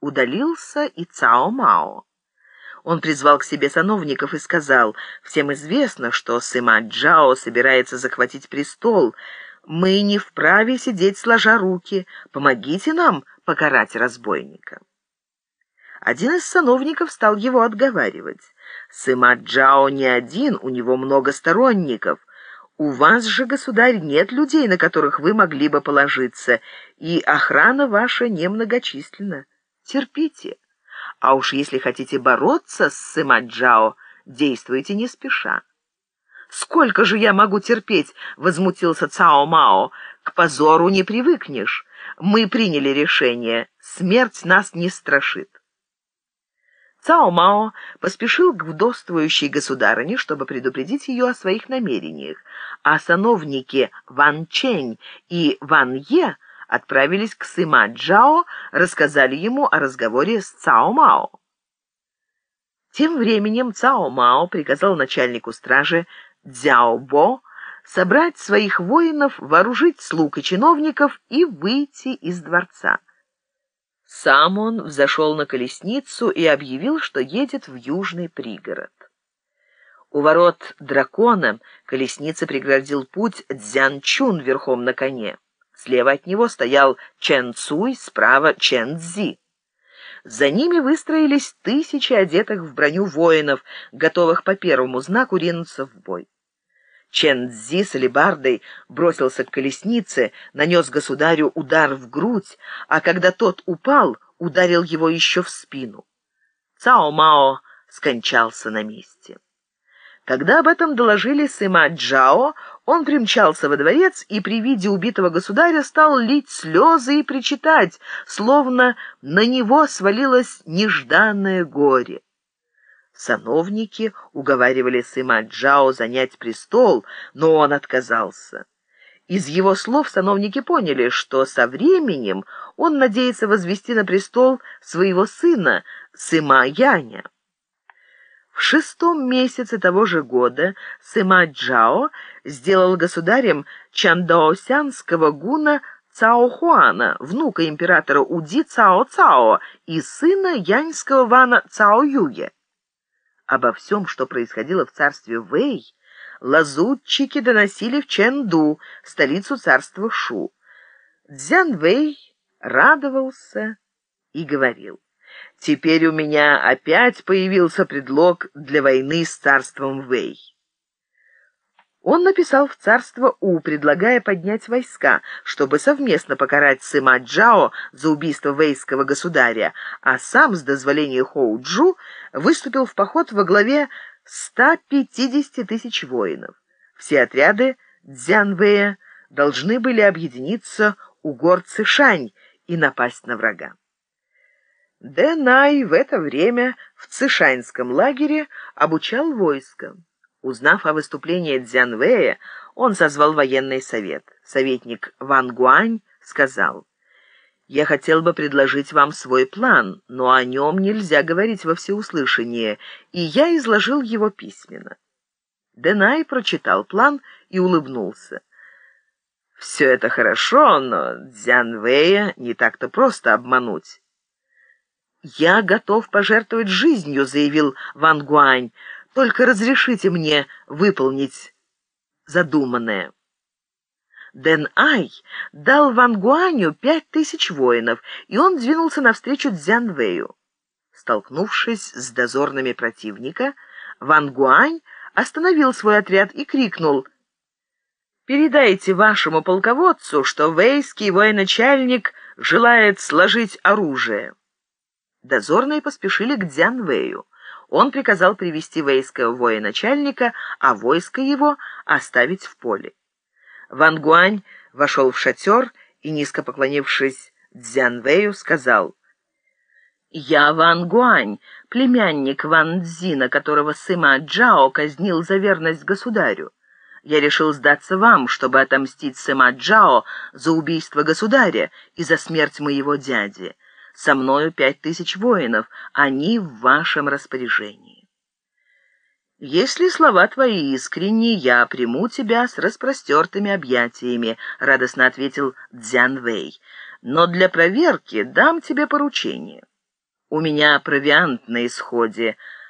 удалился и Цао Мао. Он призвал к себе сановников и сказал, «Всем известно, что Сыма Джао собирается захватить престол. Мы не вправе сидеть сложа руки. Помогите нам покарать разбойника». Один из сановников стал его отговаривать. «Сыма Джао не один, у него много сторонников. У вас же, государь, нет людей, на которых вы могли бы положиться, и охрана ваша немногочисленна. Терпите. А уж если хотите бороться с Сымаджао, действуйте не спеша. «Сколько же я могу терпеть?» — возмутился Цао Мао. «К позору не привыкнешь. Мы приняли решение. Смерть нас не страшит». Цао Мао поспешил к вдовствующей государыне, чтобы предупредить ее о своих намерениях, а сановники Ван Чэнь и Ван Е отправились к Сыма Джао, рассказали ему о разговоре с Цао Мао. Тем временем Цао Мао приказал начальнику стражи Цзяо Бо собрать своих воинов, вооружить слуг и чиновников и выйти из дворца. Сам он взошел на колесницу и объявил, что едет в южный пригород. У ворот дракона колесница преградил путь Цзян Чун верхом на коне. Слева от него стоял Чен Цуй, справа Чен Цзи. За ними выстроились тысячи одетых в броню воинов, готовых по первому знаку ринуться в бой. Чен Цзи с алебардой бросился к колеснице, нанес государю удар в грудь, а когда тот упал, ударил его еще в спину. Цао Мао скончался на месте. Когда об этом доложили Сыма Джао, он примчался во дворец и при виде убитого государя стал лить слезы и причитать, словно на него свалилось нежданное горе. Сановники уговаривали Сыма Джао занять престол, но он отказался. Из его слов сановники поняли, что со временем он надеется возвести на престол своего сына Сыма Яня. В шестом месяце того же года Сыма Джао сделал государем чандаосянского гуна Цао Хуана, внука императора Уди Цао Цао и сына яньского вана Цао Юя. Обо всем, что происходило в царстве Вэй, лазутчики доносили в Чэнду, столицу царства Шу. Цзян Вэй радовался и говорил, «Теперь у меня опять появился предлог для войны с царством Вэй». Он написал в царство У, предлагая поднять войска, чтобы совместно покарать Сыма Джао за убийство вейского государя, а сам с дозволения Хоу Джу выступил в поход во главе 150 тысяч воинов. Все отряды Дзянвэя должны были объединиться у гор Цишань и напасть на врага. Дэнай в это время в Цишаньском лагере обучал войско. Узнав о выступлении Дзянвэя, он созвал военный совет. Советник Ван Гуань сказал, «Я хотел бы предложить вам свой план, но о нем нельзя говорить во всеуслышание, и я изложил его письменно». Денай прочитал план и улыбнулся. «Все это хорошо, но Дзянвэя не так-то просто обмануть». «Я готов пожертвовать жизнью», — заявил Ван Гуань, — только разрешите мне выполнить задуманное». Дэн Ай дал Ван Гуаню пять тысяч воинов, и он двинулся навстречу Цзянвэю. Столкнувшись с дозорными противника, Ван Гуань остановил свой отряд и крикнул «Передайте вашему полководцу, что вейский военачальник желает сложить оружие». Дозорные поспешили к Дзянвэю он приказал привести вейского военачальника, а войско его оставить в поле. Ван Гуань вошел в шатер и, низко поклонившись Цзянвэю, сказал, «Я Ван Гуань, племянник Ван Цзина, которого Сыма Джао казнил за верность государю. Я решил сдаться вам, чтобы отомстить Сыма Джао за убийство государя и за смерть моего дяди. Со мною пять тысяч воинов, они в вашем распоряжении. Если слова твои искренни, я приму тебя с распростертыми объятиями, радостно ответил Дзян Вэй. Но для проверки дам тебе поручение. У меня провиант на исходе.